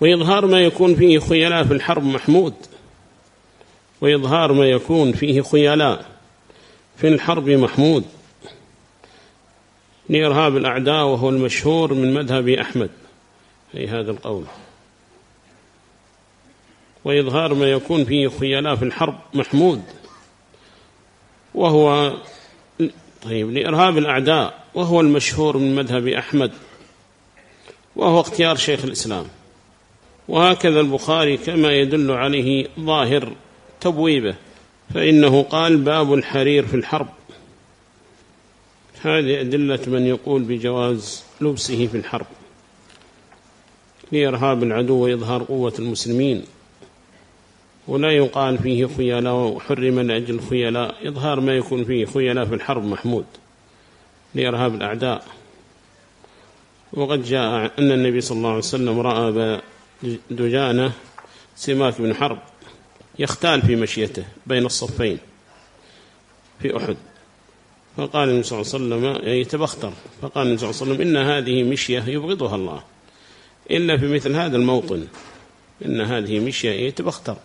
وإظهار ما يكون فيه خيلاء في الحرب محمود. وإظهار ما يكون فيه خيلاء في الحرب محمود. لإرهاب الأعداء وهو المشهور من مذهب أحمد. أي هذا القول. وإظهار ما يكون فيه خيلاء في الحرب محمود. وهو طيب لإرهاب الأعداء وهو المشهور من مذهب أحمد. وهو اختيار شيخ الإسلام. وهكذا البخاري كما يدل عليه ظاهر تبويبه فإنه قال باب الحرير في الحرب. هذه أدلة من يقول بجواز لبسه في الحرب. لإرهاب العدو وإظهار قوة المسلمين. ولا يقال فيه خيلاء وحرم لأجل خيلاء. إظهار ما يكون فيه خيلاء في الحرب محمود. لإرهاب الأعداء. وقد جاء أن النبي صلى الله عليه وسلم رأى دجانة سماك بن حرب يختال في مشيته بين الصفين في أحد. فقال النبي صلى الله عليه وسلم يعني فقال النبي صلى الله عليه وسلم إن هذه مشية يبغضها الله. إلا في مثل هذا الموطن. إن هذه مشية يعني يتبختر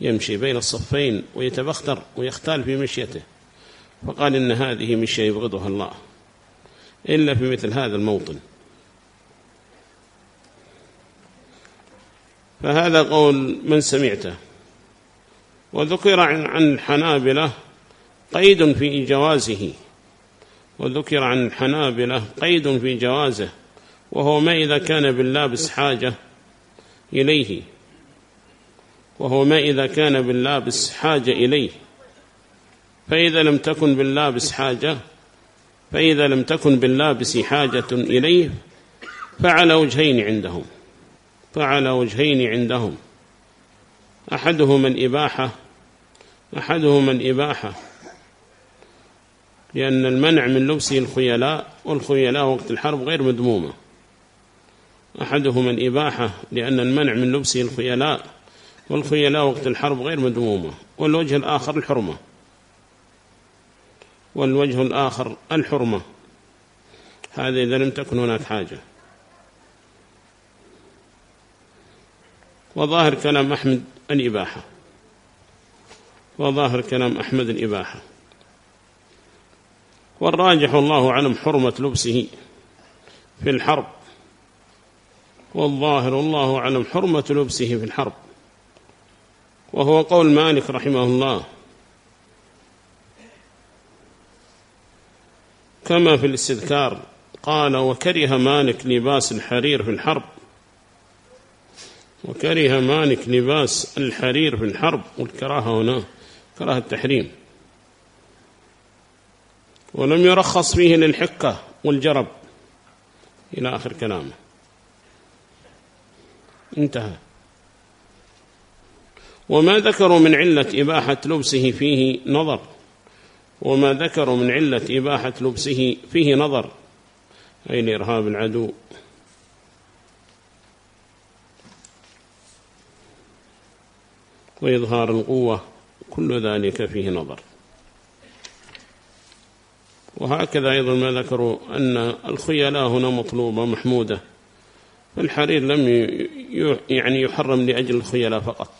يمشي بين الصفين ويتبختر ويختال في مشيته فقال إن هذه مشية يبغضها الله. إلا في مثل هذا الموطن. فهذا قول من سمعته. وذكر عن الحنابلة قيد في جوازه. وذكر عن الحنابلة قيد في جوازه. وهو ما إذا كان باللابس حاجة إليه. وهو ما إذا كان باللابس حاجة إليه. فإذا لم تكن باللابس حاجة فإذا لم تكن باللابس حاجة إليه فعلى وجهين عندهم. فعلى وجهين عندهم. أحدهما الإباحة أحدهما الإباحة. لأن المنع من لبسه الخيلاء والخيلاء وقت الحرب غير مدمومة أحدهما الإباحة لأن المنع من لبسه الخيلاء والخيلاء وقت الحرب غير مدمومة والوجه الآخر الحرمة. والوجه الآخر الحرمة. هذا إذا لم تكن هناك حاجة. وظاهر كلام أحمد الإباحة وظاهر كلام أحمد الإباحة والراجح الله علم حرمة لبسه في الحرب۔ والظاهر الله علم حرمة لبسه في الحرب۔ وهو قول مالك رحمه الله كما في الاستذكار قال وكره مالك لباس الحرير في الحرب۔ وكره مالك لباس الحرير في الحرب والكراهة هنا كراهة التحريم. ولم يرخص فيه للحقة والجرب إلى آخر كلامه. انتهى. وما ذكروا من علة إباحة لبسه فيه نظر. وما ذكروا من علة إباحة لبسه فيه نظر. أي لإرهاب العدو؟ وإظهار القوة كل ذلك فيه نظر. وهكذا أيضا ما ذكروا أن الخيلاء هنا مطلوبة محمودة. فالحرير لم يعني يحرم لأجل الخيلاء فقط.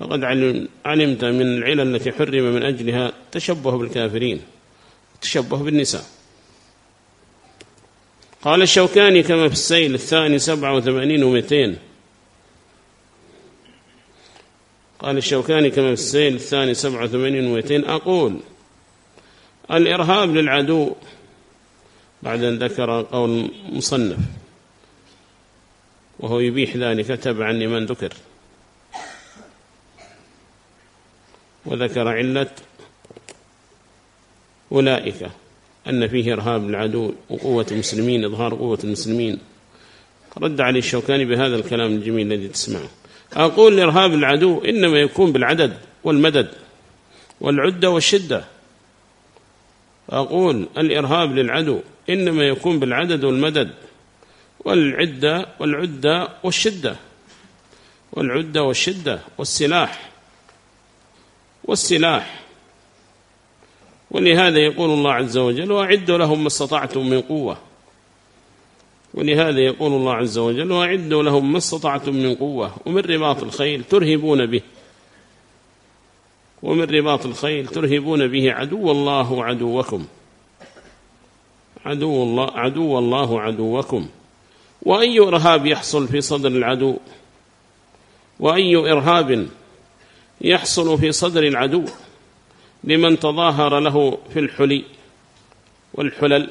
فقد علمت من العلل التي حرم من أجلها تشبه بالكافرين تشبه بالنساء. قال الشوكاني كما في السيل الثاني سبعة وثمانين ومئتين قال الشوكاني كما في السيل الثاني سبعة ثمانين ويتين أقول الإرهاب للعدو بعد أن ذكر قول مصنف وهو يبيح ذلك تبعا لمن ذكر وذكر علة أولئك أن فيه إرهاب العدو وقوة المسلمين إظهار قوة المسلمين رد عليه الشوكاني بهذا الكلام الجميل الذي تسمعه. أقول لإرهاب العدو إنما يكون بالعدد والمدد والعدة والشدة. أقول الإرهاب للعدو إنما يكون بالعدد والمدد والعدة والعدة والشدة. والعدة والشدة والسلاح. والسلاح. ولهذا يقول الله عز وجل وأعدوا لهم ما استطعتم من قوة. ولهذا يقول الله عز وجل وأعدوا لهم ما استطعتم من قوة ومن رباط الخيل ترهبون به. ومن رباط الخيل ترهبون به عدو الله وعدوكم. عدو الله عدو الله وعدوكم. وأي إرهاب يحصل في صدر العدو؟ وأي إرهاب يحصل في صدر العدو؟ لمن تظاهر له في الحلي والحلل.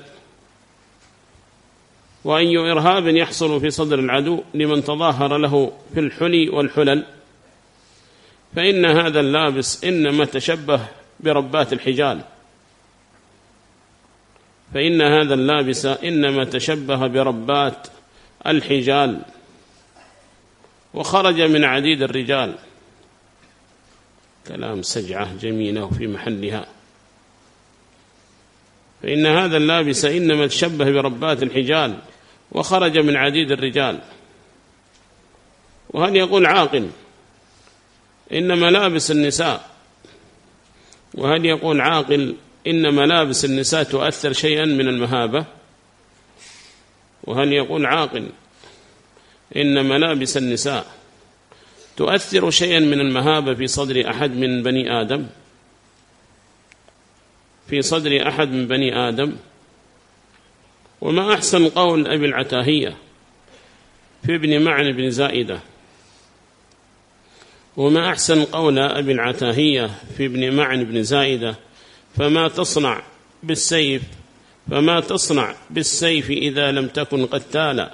وأي إرهاب يحصل في صدر العدو لمن تظاهر له في الحلي والحلل. فإن هذا اللابس إنما تشبه بربات الحجال. فإن هذا اللابس إنما تشبه بربات الحجال. وخرج من عديد الرجال. كلام سجعة جميلة في محلها. فإن هذا اللابس إنما تشبه بربات الحجال. وخرج من عديد الرجال. وهل يقول عاقل؟ إن ملابس النساء. وهل يقول عاقل؟ إن ملابس النساء تؤثر شيئا من المهابة. وهل يقول عاقل؟ إن ملابس النساء تؤثر شيئا من المهابة في صدر أحد من بني آدم. في صدر أحد من بني آدم. وما أحسن قول أبي العتاهية في ابن معن بن زائدة. وما أحسن قول أبي العتاهية في ابن معن بن زائدة. فما تصنع بالسيف فما تصنع بالسيف إذا لم تكن قتالا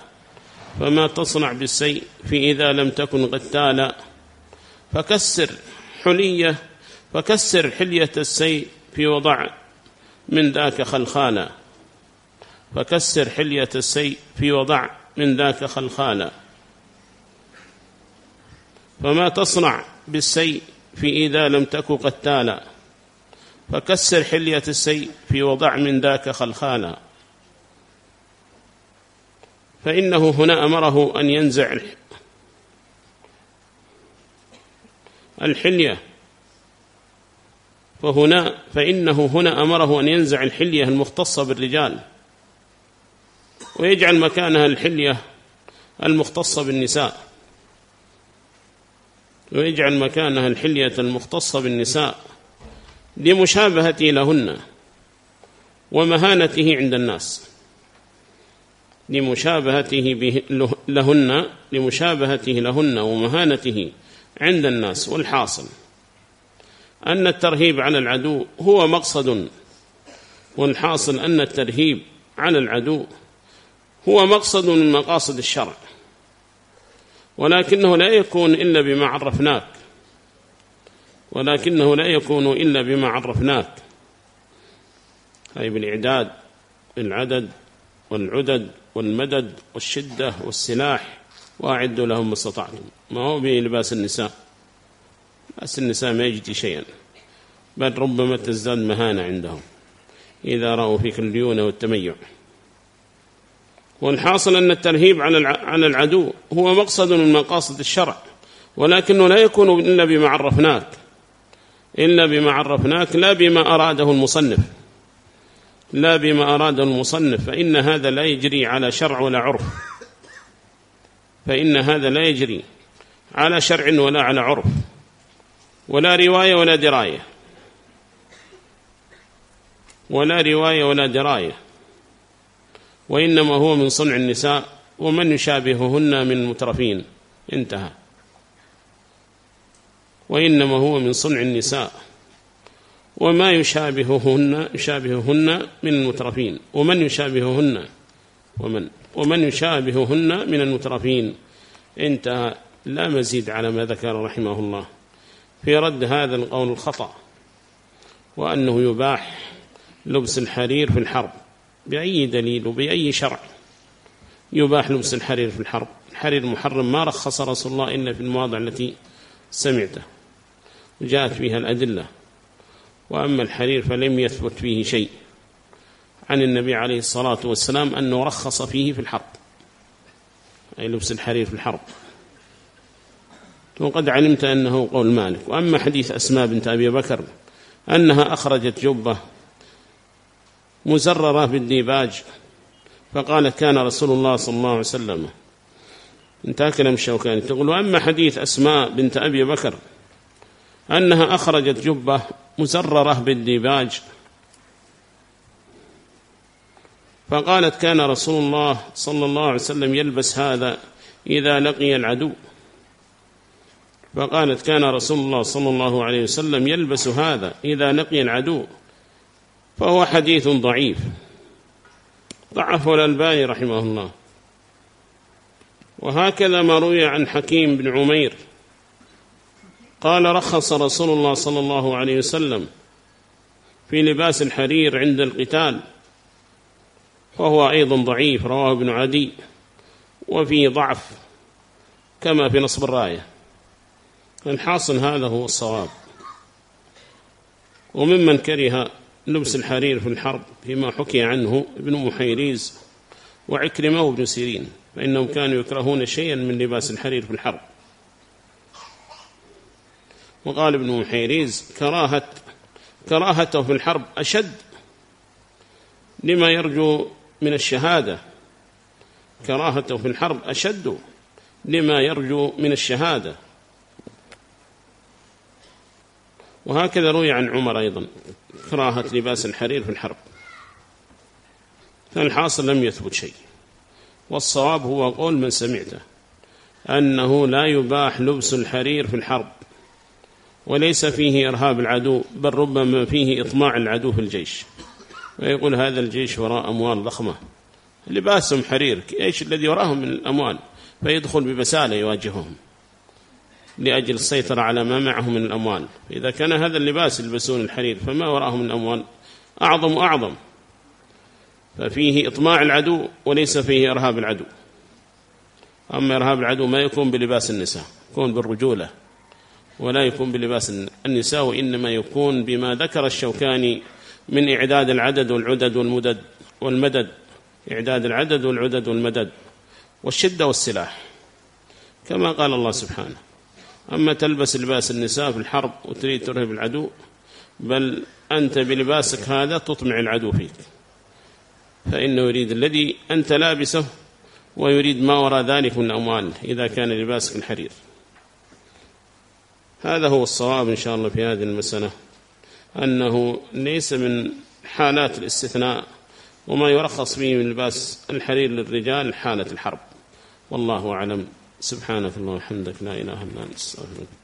فما تصنع بالسيف إذا لم تكن قتالا فكسر حلية فكسر حلية السيف وضع من ذاك خلخالا. فكسر حلية السيء في وضع من ذاك خلخالا. فما تصنع بالسيء في إذا لم تك قتالا. فكسر حلية السيء في وضع من ذاك خلخالا. فإنه هنا أمره أن ينزع الحلية. فهنا فإنه هنا أمره أن ينزع الحلية المختصة بالرجال. ويجعل مكانها الحلية المختصة بالنساء. ويجعل مكانها الحلية المختصة بالنساء لمشابهته لهن ومهانته عند الناس. لمشابهته لهن لمشابهته لهن ومهانته عند الناس والحاصل. أن الترهيب على العدو هو مقصد والحاصل أن الترهيب على العدو هو مقصد من مقاصد الشرع. ولكنه لا يكون إلا بما عرفناك. ولكنه لا يكون إلا بما عرفناك. أي بالإعداد العدد والعدد والمدد والشدة والسلاح وأعد لهم ما استطعتم ما هو بلباس النساء. لباس النساء ما يجدي شيئا. بل ربما تزداد مهانة عندهم. إذا رأوا فيك الليون والتميع. والحاصل أن الترهيب على العدو هو مقصد من مقاصد الشرع ولكنه لا يكون إلا بما عرفناك إلا بما عرفناك لا بما أراده المصنف لا بما أراده المصنف فإن هذا لا يجري على شرع ولا عرف فإن هذا لا يجري على شرع ولا على عرف ولا رواية ولا دراية ولا رواية ولا دراية. وإنما هو من صنع النساء ومن يشابههن من مترفين. انتهى. وإنما هو من صنع النساء وما يشابههن يشابههن من المترفين. ومن يشابههن ومن ومن يشابههن من المترفين. انتهى. لا مزيد على ما ذكر رحمه الله. في رد هذا القول الخطأ وأنه يباح لبس الحرير في الحرب. بأي دليل وبأي شرع. يباح لبس الحرير في الحرب. الحرير محرم ما رخص رسول الله إلا في المواضع التي سمعته. جاءت بها الأدلة. وأما الحرير فلم يثبت فيه شيء عن النبي عليه الصلاة والسلام أنه رخص فيه في الحرب. أي لبس الحرير في الحرب. وقد علمت أنه قول مالك. وأما حديث أسماء بنت أبي بكر أنها أخرجت جبة مزررة بالديباج فقال كان رسول الله صلى الله عليه وسلم. انتهى كلام الشوكاني تقول وأما حديث أسماء بنت أبي بكر أنها أخرجت جبة مزررة بالديباج فقالت كان رسول الله صلى الله عليه وسلم يلبس هذا إذا لقي العدو. فقالت كان رسول الله صلى الله عليه وسلم يلبس هذا إذا لقي العدو. فهو حديث ضعيف. ضعف الألباني رحمه الله. وهكذا ما روي عن حكيم بن عمير. قال رخص رسول الله صلى الله عليه وسلم في لباس الحرير عند القتال. وهو أيضا ضعيف رواه ابن عدي. وفي ضعف كما في نصب الراية. الحاصل هذا هو الصواب. وممن كره لبس الحرير في الحرب فيما حكي عنه ابن محيريز وعكرمة وابن سيرين فإنهم كانوا يكرهون شيئا من لباس الحرير في الحرب. وقال ابن محيريز كراهة كراهته في الحرب أشد لما يرجو من الشهادة. كراهته في الحرب أشد لما يرجو من الشهادة. وهكذا روي عن عمر أيضا. كراهة لباس الحرير في الحرب. فالحاصل لم يثبت شيء. والصواب هو قول من سمعته. أنه لا يباح لبس الحرير في الحرب. وليس فيه إرهاب العدو بل ربما فيه إطماع العدو في الجيش. ويقول هذا الجيش وراء أموال ضخمة. لباسهم حرير إيش الذي وراهم من الأموال؟ فيدخل ببسالة يواجههم. لأجل السيطرة على ما معه من الأموال. إذا كان هذا اللباس يلبسون الحرير فما وراءه من الأموال؟ أعظم أعظم ففيه إطماع العدو وليس فيه إرهاب العدو. أما إرهاب العدو ما يكون بلباس النساء يكون بالرجولة. ولا يكون بلباس النساء وإنما يكون بما ذكر الشوكاني من إعداد العدد والعدد والمدد والمدد. إعداد العدد والعدد والمدد. والشدة والسلاح. كما قال الله سبحانه. أما تلبس لباس النساء في الحرب وتريد ترهب العدو بل أنت بلباسك هذا تطمع العدو فيك. فإنه يريد الذي أنت لابسه ويريد ما وراء ذلك من أموال إذا كان لباسك الحرير هذا هو الصواب إن شاء الله في هذه المسألة أنه ليس من حالات الاستثناء وما يرخص به من لباس الحرير للرجال حالة الحرب. والله أعلم. سبحانك اللهم وبحمدك لا إله إلا أنت أستغفرك.